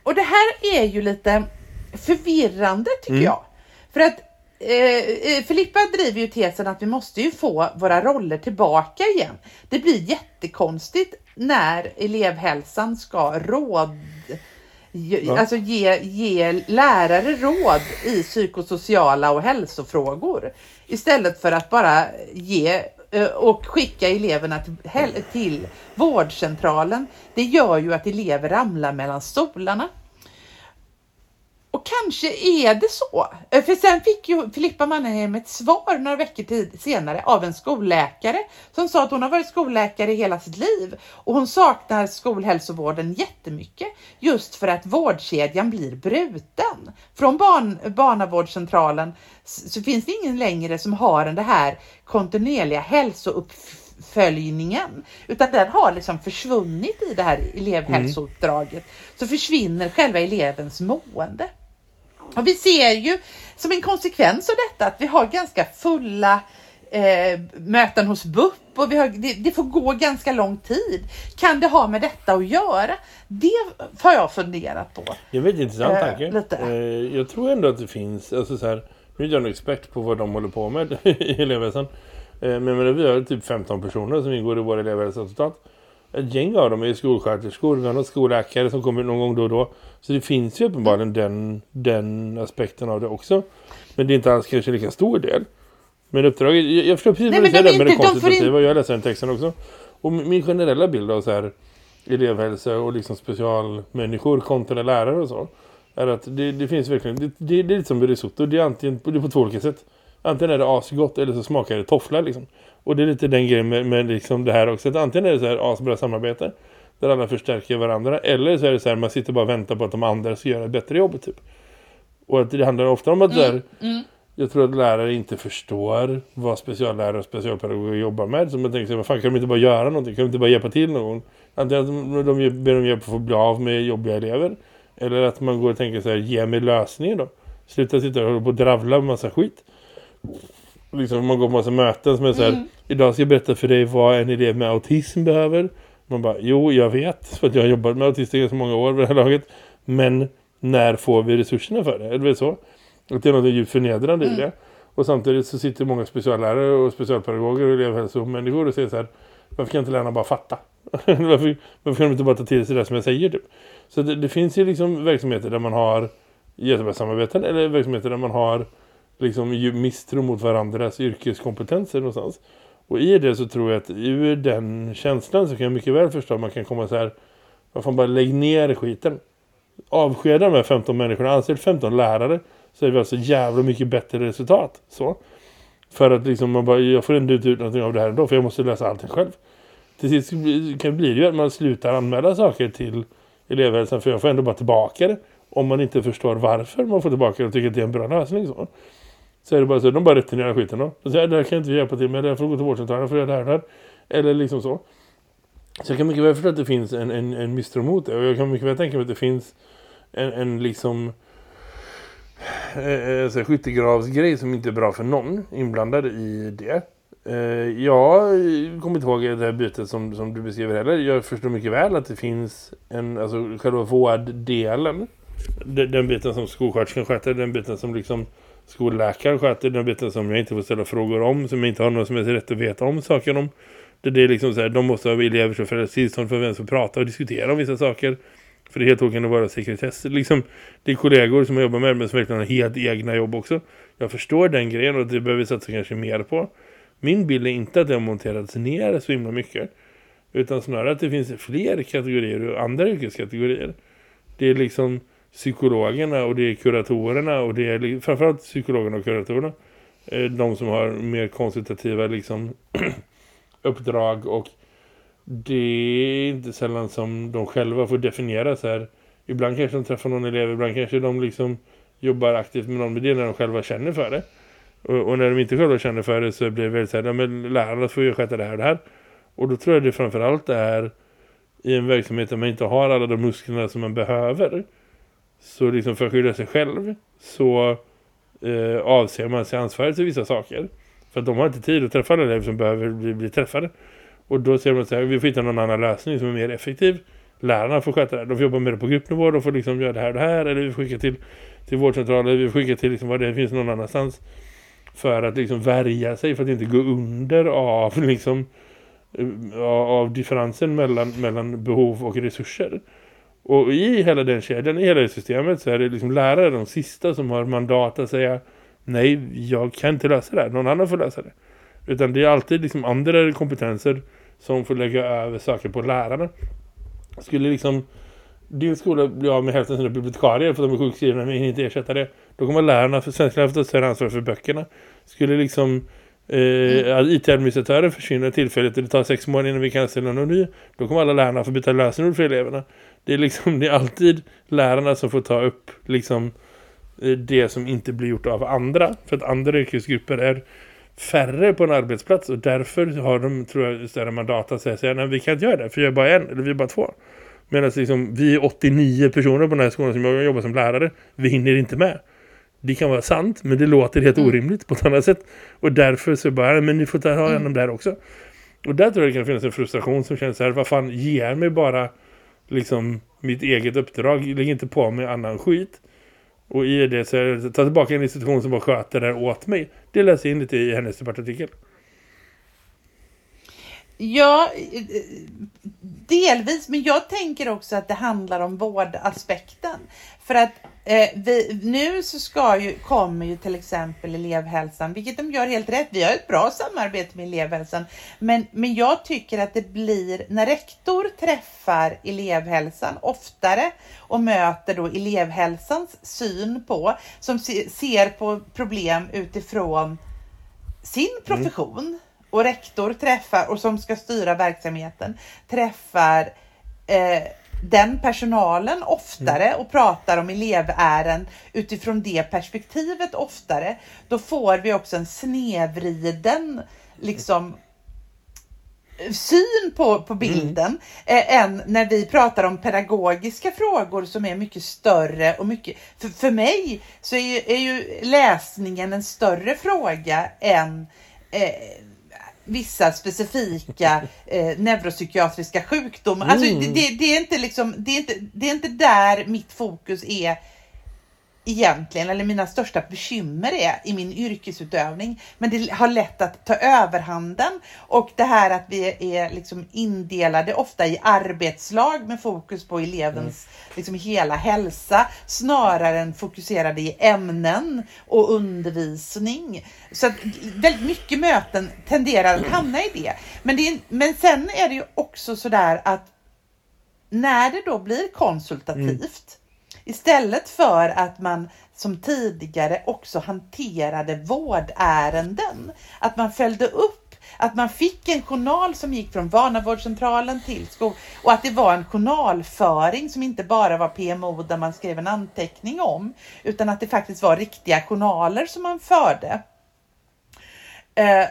och det här är ju lite förvirrande tycker mm. jag. För att Eh, eh, Filippa driver ju tesen att vi måste ju få våra roller tillbaka igen. Det blir jättekonstigt när elevhälsan ska råd, ja. alltså ge, ge lärare råd i psykosociala och hälsofrågor istället för att bara ge Eh, och skicka eleverna till, till vårdcentralen. Det gör ju att elever ramlar mellan stolarna. Och kanske är det så. Eh, för sen fick ju Filippa Mannerheim ett svar några veckor tid senare av en skolläkare som sa att hon har varit skolläkare hela sitt liv och hon saknar skolhälsovården jättemycket just för att vårdkedjan blir bruten. Från barn, barnavårdscentralen så finns det ingen längre som har den här kontinuerliga hälsouppföljningen utan den har liksom försvunnit i det här elevhälsouppdraget. Mm. Så försvinner själva elevens mående. Och vi ser ju som en konsekvens av detta att vi har ganska fulla eh, möten hos BUP och vi har, det, det, får gå ganska lång tid. Kan det ha med detta att göra? Det har jag funderat på. Det är väldigt intressant tanke. Lite. Eh, jag tror ändå att det finns, alltså så här, nu är jag en expert på vad de håller på med i elevhälsan. Eh, men vi har typ 15 personer som ingår i vår elevhälsa totalt ett gäng av dem är skolsköterskor, vi har någon skolläkare som kommer någon gång då och då. Så det finns ju uppenbarligen den, den aspekten av det också. Men det är inte alls kanske lika stor del. Men uppdraget, jag, jag förstår precis Nej, vad du säger med det konstitutiva, jag läser den texten också. Och min generella bild av så här elevhälsa och liksom specialmänniskor kontra lärare och så är att det, det finns verkligen, det, det, det är lite som risotto, det är antingen det är på två olika sätt. Antingen är det asgott eller så smakar det tofflar liksom. Och det är lite den grejen med, med liksom det här också. Att antingen är det så här asbra samarbete. Där alla förstärker varandra. Eller så är det så här man sitter bara och väntar på att de andra ska göra ett bättre jobb typ. Och att det handlar ofta om att mm. Där, mm. jag tror att lärare inte förstår vad speciallärare och specialpedagoger jobbar med. Så man tänker sig, vad fan kan de inte bara göra någonting? Kan de inte bara hjälpa till någon? Antingen att de ber om hjälp för att få bli av med jobbiga elever. Eller att man går och tänker så här, ge mig lösningen då. Sluta sitta och hålla på och dravla med massa skit liksom, man går på massa möten som är så här, mm. idag ska jag berätta för dig vad en elev med autism behöver. Man bara, jo jag vet, för att jag har jobbat med autister i så många år vid det här laget. Men när får vi resurserna för det? Är det så? Att det är något djupt förnedrande mm. i det. Och samtidigt så sitter många speciallärare och specialpedagoger och elevhälsomänniskor och säger så här, varför kan inte lärarna bara fatta? varför, varför kan de inte bara ta till sig det som jag säger typ? Så det, det finns ju liksom verksamheter där man har jättebra samarbeten eller verksamheter där man har liksom misstro mot varandras yrkeskompetenser någonstans. Och i det så tror jag att ur den känslan så kan jag mycket väl förstå att man kan komma så här, vad fan bara lägg ner skiten. Avskeda de här 15 människorna, anställ 15 lärare så är vi alltså jävla mycket bättre resultat. Så. För att liksom man bara, jag får ändå ut någonting av det här ändå för jag måste lösa allting själv. Till sist kan det bli ju att man slutar anmäla saker till elevhälsan för jag får ändå bara tillbaka det. Om man inte förstår varför man får tillbaka det och tycker att det är en bra lösning. Så. Så är det bara så, de bara returnerar skiten då. Så säger det här kan inte vi hjälpa till med, det här får gå till vårdcentralen för att göra det här, Eller liksom så. Så jag kan mycket väl förstå att det finns en, en, en misstro mot det. Och jag kan mycket väl tänka mig att det finns en, en liksom eh, eh skyttegravsgrej som inte är bra för någon inblandad i det. Eh, jag kommer inte ihåg det här bytet som, som du beskriver heller. Jag förstår mycket väl att det finns en, alltså själva vårddelen. Den, den biten som skolsköterskan sköter, den biten som liksom skolläkaren sköter den biten som jag inte får ställa frågor om, som jag inte har någon som är rätt att veta om saker om. Det är liksom så här, de måste ha elever som föräldrar tillstånd för att få prata och diskutera om vissa saker. För det är helt okej att vara sekretess. Liksom, det är kollegor som jag jobbar med men som verkligen har helt egna jobb också. Jag förstår den grejen och det behöver vi satsa kanske mer på. Min bild är inte att det har monterats ner så himla mycket. Utan snarare att det finns fler kategorier och andra yrkeskategorier. Det är liksom psykologerna och det är kuratorerna och det är framförallt psykologerna och kuratorerna. Eh, de som har mer konsultativa liksom, uppdrag och det är inte sällan som de själva får definiera så här. Ibland kanske de träffar någon elev, ibland kanske de liksom jobbar aktivt med någon med det när de själva känner för det. Och, och, när de inte själva känner för det så blir det väldigt så här, ja, men lärarna får ju sköta det här och det här. Och då tror jag det framförallt är i en verksamhet där man inte har alla de musklerna som man behöver. Så liksom för att skydda sig själv så eh, avser man sig ansvaret för vissa saker. För att de har inte tid att träffa alla elever som behöver bli, bli träffade. Och då ser man så här, vi får hitta någon annan lösning som är mer effektiv. Lärarna får sköta det. här, De får jobba med det på gruppnivå. De får liksom göra det här och det här. Eller vi får skicka till, till vårdcentraler. Vi får skicka till liksom vad det finns någon annanstans. För att liksom värja sig. För att inte gå under av liksom eh, av differensen mellan, mellan behov och resurser. Och i hela den kedjan, i hela det systemet så är det liksom lärare de sista som har mandat att säga nej, jag kan inte lösa det här. Någon annan får lösa det. Utan det är alltid liksom andra kompetenser som får lägga över saker på lärarna. Skulle liksom din skola bli av med hälften sina bibliotekarier för att de är sjukskrivna men inte ersätta det. Då kommer lärarna för svenska haft ett ansvar för böckerna. Skulle liksom eh, mm. IT-administratören försvinna tillfälligt och det tar sex månader innan vi kan ställa någon ny. Då kommer alla lärarna få byta lösenord för eleverna. Det är liksom det är alltid lärarna som får ta upp liksom eh, det som inte blir gjort av andra. För att andra yrkesgrupper är färre på en arbetsplats och därför har de, tror jag, större mandat att säga nej vi kan inte göra det för jag är bara en eller vi är bara två. Medan liksom, vi är 89 personer på den här skolan som jag jobbar som lärare. Vi hinner inte med. Det kan vara sant, men det låter helt mm. orimligt på ett annat sätt. Och därför så bara, men ni får ta hand om det här också. Och där tror jag det kan finnas en frustration som känns så här, vad fan, ger mig bara liksom mitt eget uppdrag. Lägg inte på mig annan skit. Och i det så är ta tillbaka en institution som bara sköter det åt mig. Det läser jag in lite i hennes debattartikel. Ja, eh, delvis. Men jag tänker också att det handlar om vårdaspekten. För att eh, vi, nu så ska ju, kommer ju till exempel elevhälsan, vilket de gör helt rätt. Vi har ett bra samarbete med elevhälsan. Men, men jag tycker att det blir, när rektor träffar elevhälsan oftare och möter då elevhälsans syn på, som se, ser på problem utifrån sin mm. profession. Mm och rektor träffar och som ska styra verksamheten träffar eh, den personalen oftare mm. och pratar om elevären utifrån det perspektivet oftare, då får vi också en snevriden liksom syn på, på bilden mm. eh, än när vi pratar om pedagogiska frågor som är mycket större och mycket, för, för mig så är ju, är ju läsningen en större fråga än eh, vissa specifika eh, neuropsykiatriska sjukdomar. Alltså, mm. Alltså, det, det, är inte liksom, det, är inte, det är inte där mitt fokus är egentligen, eller mina största bekymmer är i min yrkesutövning. Men det har lätt att ta överhanden och det här att vi är liksom indelade ofta i arbetslag med fokus på elevens mm. liksom hela hälsa snarare än fokuserade i ämnen och undervisning. Så att väldigt mycket möten tenderar att hamna i det. Men, det är, men sen är det ju också sådär att när det då blir konsultativt mm Istället för att man som tidigare också hanterade vårdärenden. Att man följde upp att man fick en journal som gick från barnavårdscentralen till skol och att det var en journalföring som inte bara var PMO där man skrev en anteckning om utan att det faktiskt var riktiga journaler som man förde. Eh,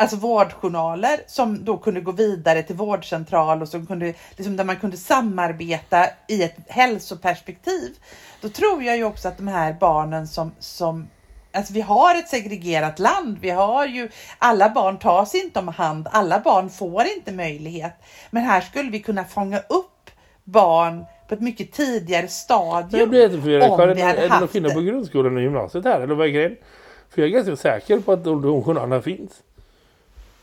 alltså vårdjournaler som då kunde gå vidare till vårdcentral och som kunde, liksom där man kunde samarbeta i ett hälsoperspektiv. Då tror jag ju också att de här barnen som, som Alltså vi har ett segregerat land. Vi har ju, alla barn tas inte om hand. Alla barn får inte möjlighet. Men här skulle vi kunna fånga upp barn på ett mycket tidigare stadium. Jag blir jätteförvirrad. Är det någon skillnad på grundskolan och gymnasiet här? Eller vad är grejen? För jag är ganska säker på att de journalerna finns.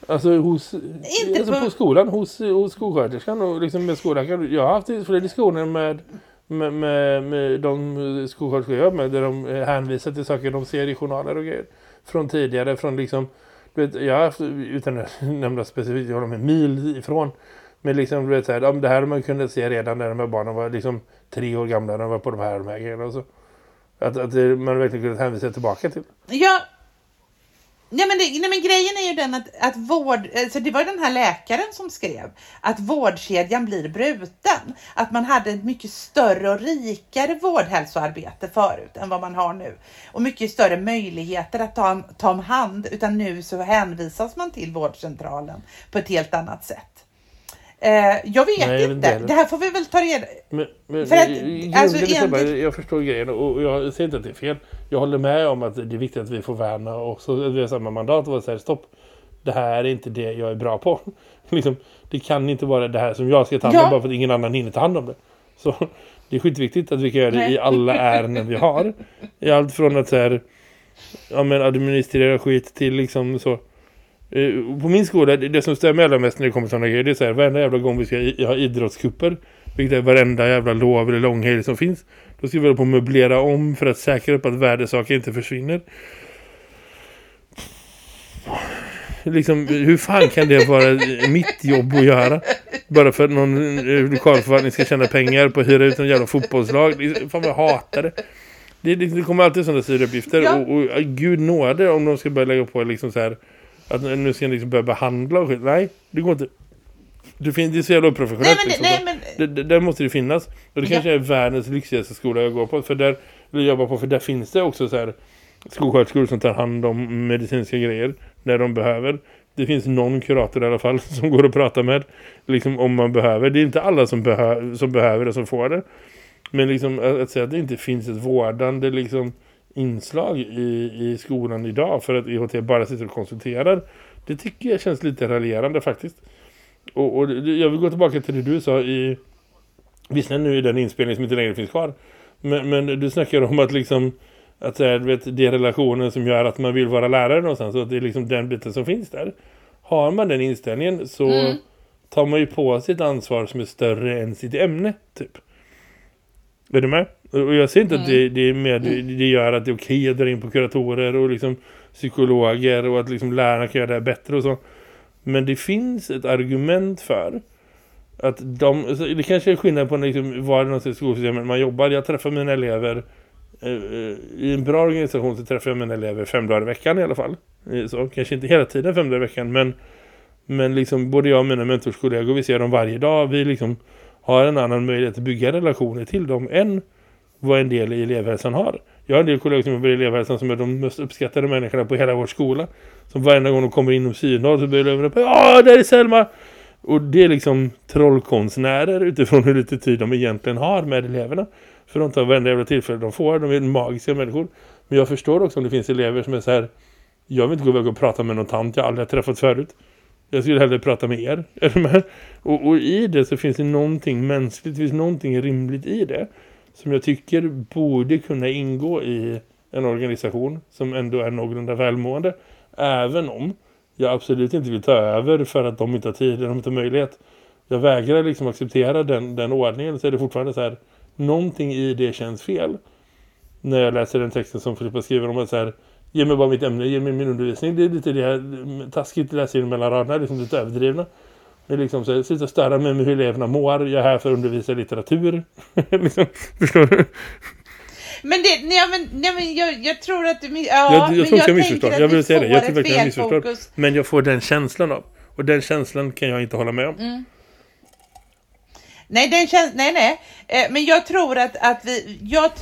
Alltså hos, inte alltså på... på skolan, hos, hos skolsköterskan och liksom med skolläkaren. Jag har haft flera diskussioner med, med, med, med de skolsköterskor jag med där de hänvisar till saker de ser i journaler och grejer. Från tidigare, från liksom, vet, jag har haft, utan att nämna specifikt, jag har med mil ifrån. Men liksom, du vet, så här, det här man kunde se redan när de här barnen var liksom tre år gamla när de var på de här, de här grejerna. Och så. Att, att man verkligen kunde hänvisa tillbaka till. Ja, Nej men, det, nej men grejen är ju den att, att vård, alltså det var den här läkaren som skrev att vårdkedjan blir bruten. Att man hade ett mycket större och rikare vårdhälsoarbete förut än vad man har nu. Och mycket större möjligheter att ta, ta om hand. Utan nu så hänvisas man till vårdcentralen på ett helt annat sätt. Eh, jag vet Nej, jag inte. Det. det här får vi väl ta reda men, men, för att, alltså, enligt... Jag förstår grejen och jag säger inte att det är fel. Jag håller med om att det är viktigt att vi får värna och så vi har samma mandat och säga stopp. Det här är inte det jag är bra på. liksom, det kan inte vara det här som jag ska ta hand om ja. bara för att ingen annan hinner ta hand om det. Så det är skitviktigt att vi kan göra det Nej. i alla ärenden vi har. I allt från att så här, ja, men administrera skit till liksom så på min skola, det som stämmer allra mest när det kommer sådana grejer det är så här, varenda jävla gång vi ska ha idrottskupper vilket är varenda jävla lov eller långhelg som finns då ska vi hålla på att möblera om för att säkra upp att värdesaker inte försvinner liksom, hur fan kan det vara mitt jobb att göra? Bara för att någon eh, lokalförvaltning ska tjäna pengar på att hyra ut en jävla fotbollslag. Fan vad jag hatar det. Det, det, det kommer alltid sådana sidouppgifter. Ja. Och, och, gud nåde om de ska börja lägga på liksom så här att nu ska jag liksom börja behandla och skit. Nej, det går inte. Det, finns, det är så jävla oprofessionellt. Nej, men, liksom. nej, men... Det, där måste det finnas. Och det kanske är världens lyxigaste skola jag går på. För där, eller jobbar på, för där finns det också så här skolsköterskor som tar hand om medicinska grejer när de behöver. Det finns någon kurator i alla fall som går att prata med liksom om man behöver. Det är inte alla som, behö som behöver det som får det. Men liksom att, att säga att det inte finns ett vårdande liksom inslag i, i skolan idag för att IHT bara sitter och konsulterar. Det tycker jag känns lite raljerande faktiskt. Och, och jag vill gå tillbaka till det du sa i visserligen nu i den inspelning som inte längre finns kvar. Men, men du snackar om att liksom att det är, vet, det är relationen som gör att man vill vara lärare någonstans. Så att det är liksom den biten som finns där. Har man den inställningen så mm. tar man ju på sitt ansvar som är större än sitt ämne typ. Är du med? Och jag ser inte mm. att det, det, är med, det gör att det är okej att dra in på kuratorer och liksom psykologer och att liksom lärarna kan göra det bättre och så. Men det finns ett argument för att de, det kanske är skillnad på liksom, var det någonstans i skolsystemet man jobbar. Jag träffar mina elever eh, eh, i en bra organisation så träffar jag mina elever fem dagar i veckan i alla fall. Eh, så kanske inte hela tiden fem dagar i veckan men, men liksom både jag och mina mentorskollegor vi ser dem varje dag. Vi liksom har en annan möjlighet att bygga relationer till dem än vad en del i elevhälsan har. Jag har en del kollegor som jobbar i elevhälsan som är de mest uppskattade människorna på hela vår skola. Som varje gång de kommer in och synar så börjar eleverna på Ja, där är Selma! Och det är liksom trollkonstnärer utifrån hur lite tid de egentligen har med eleverna. För de tar varenda jävla tillfälle de får. De är magiska människor. Men jag förstår också om det finns elever som är så här Jag vill inte gå iväg och prata med någon tant jag aldrig har träffat förut. Jag skulle hellre prata med er. Och, och i det så finns det någonting mänskligt, det finns någonting rimligt i det. Som jag tycker borde kunna ingå i en organisation som ändå är någorlunda välmående. Även om jag absolut inte vill ta över för att de inte har tid eller de inte har möjlighet. Jag vägrar liksom acceptera den, den ordningen så är det fortfarande så här någonting i det känns fel. När jag läser den texten som Filippa skriver om att så här ge mig bara mitt ämne, ge mig min undervisning. Det är lite det här taskigt att läsa in mellan raderna, liksom lite överdrivna. Är liksom så, sluta störa mig med hur eleverna mår. Jag är här för att undervisa litteratur. liksom, förstår du? Men, det, nej, men, nej, men jag, jag tror att du... Ja, jag, jag tror jag missförstår. Jag vill säga det. Jag tror verkligen jag missförstår. Men jag får den känslan av. Och den känslan kan jag inte hålla med om. Mm. Nej, den känns, nej, nej. Eh, men jag tror att, att vi, jag,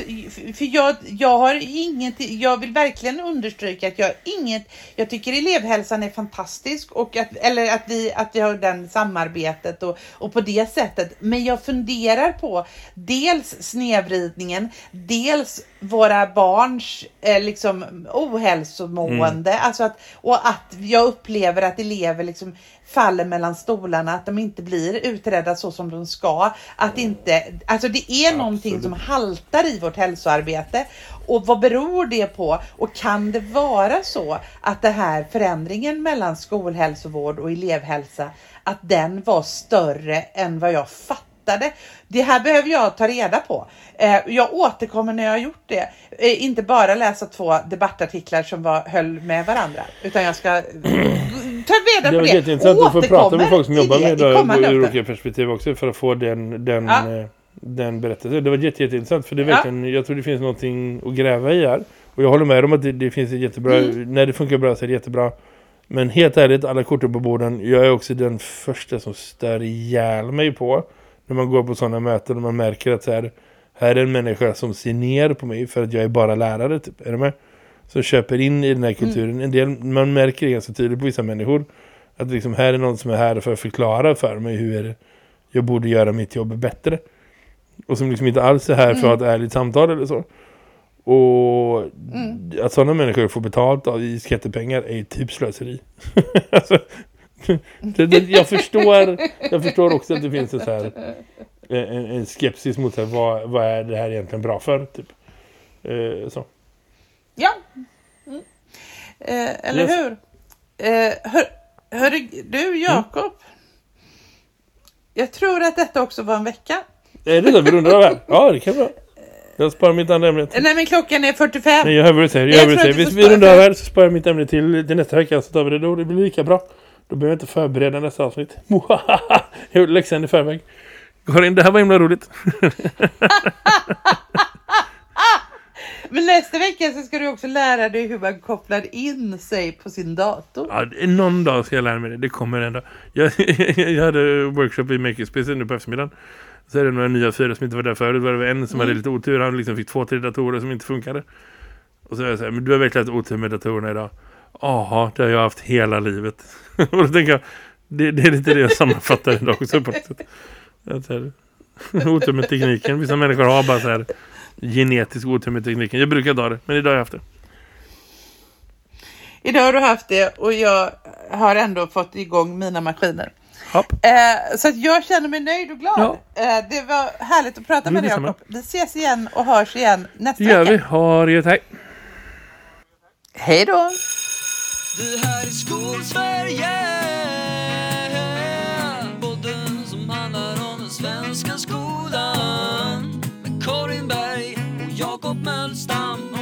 för jag, jag har inget, jag vill verkligen understryka att jag inget, jag tycker elevhälsan är fantastisk och att, eller att vi, att vi har den samarbetet och, och på det sättet. Men jag funderar på dels snedvridningen, dels våra barns eh, liksom ohälsomående, mm. alltså att, och att jag upplever att elever liksom faller mellan stolarna, att de inte blir utredda så som de ska. Att inte, alltså det är Absolut. någonting som haltar i vårt hälsoarbete. Och vad beror det på? Och kan det vara så att det här förändringen mellan skolhälsovård och elevhälsa, att den var större än vad jag fattade? Det här behöver jag ta reda på. Eh, jag återkommer när jag har gjort det. Eh, inte bara läsa två debattartiklar som var, höll med varandra, utan jag ska ta reda på det. Det var jätteintressant att få prata med folk som jobbar med det ur olika perspektiv också för att få den, den, ja. Eh, den berättelsen. Det var jätte, jätteintressant för det är verkligen, ja. jag tror det finns någonting att gräva i här. Och jag håller med om att det, det finns ett jättebra, mm. när det funkar bra så är det jättebra. Men helt ärligt, alla korten på borden, jag är också den första som stör ihjäl mig på när man går på sådana möten och man märker att så här, här är en människa som ser ner på mig för att jag är bara lärare, typ. Är du med? Som köper in i den här kulturen. Mm. En del, man märker det ganska tydligt på vissa människor att liksom här är någon som är här för att förklara för mig hur jag borde göra mitt jobb bättre. Och som liksom inte alls är här för att ha ett ärligt samtal eller så. Och mm. att sådana människor får betalt av i skattepengar är ju typ slöseri. alltså, det, det, jag, förstår, jag förstår också att det finns en, så här, en, en skepsis mot här, vad, vad är det här egentligen bra för. Typ. Eh, så. Ja, mm. eh, eller yes. hur? Eh, hör, hör du Jakob? Mm. Jag tror att detta också var en vecka. Är det så? Vi rundar av här? Ja, det kan vara. Jag sparar mitt andra ämne. Till. Nej, men klockan är 45. Nej, jag hör vad du säger. Jag, jag vad du säger. Vi, vi rundar av här så sparar jag mitt ämne till, till nästa vecka. Så tar vi det då. Det blir lika bra. Då behöver jag inte förbereda nästa avsnitt. Jag gjorde läxan i förväg. Karin, det här var himla roligt. Men nästa vecka så ska du också lära dig hur man kopplar in sig på sin dator. Ja, någon dag ska jag lära mig det. Det kommer dag. Jag, jag hade workshop i Makerspace nu på eftermiddagen. Så är det några nya fyra som inte var där förut. Det var en som mm. hade lite otur. Han liksom fick två, tre datorer som inte funkade. Och så är jag så här, men du har verkligen haft otur med datorerna idag. Jaha, det har jag haft hela livet. och då tänker jag, det, det, är lite det jag sammanfattar idag också på något sätt. Otur med tekniken. Vissa människor har bara så här genetisk otur med tekniken. Jag brukar ta det, men idag har jag haft det. Idag har du haft det och jag har ändå fått igång mina maskiner. Eh, så att jag känner mig nöjd och glad. Ja. Eh, det var härligt att prata med dig Jakob. Vi ses igen och hörs igen nästa vecka. Det gör vi. Ha det hej. Hej då. Vi här i Skolsverige. Podden som handlar om den svenska skolan. Med Karin Berg och Jakob Mölstam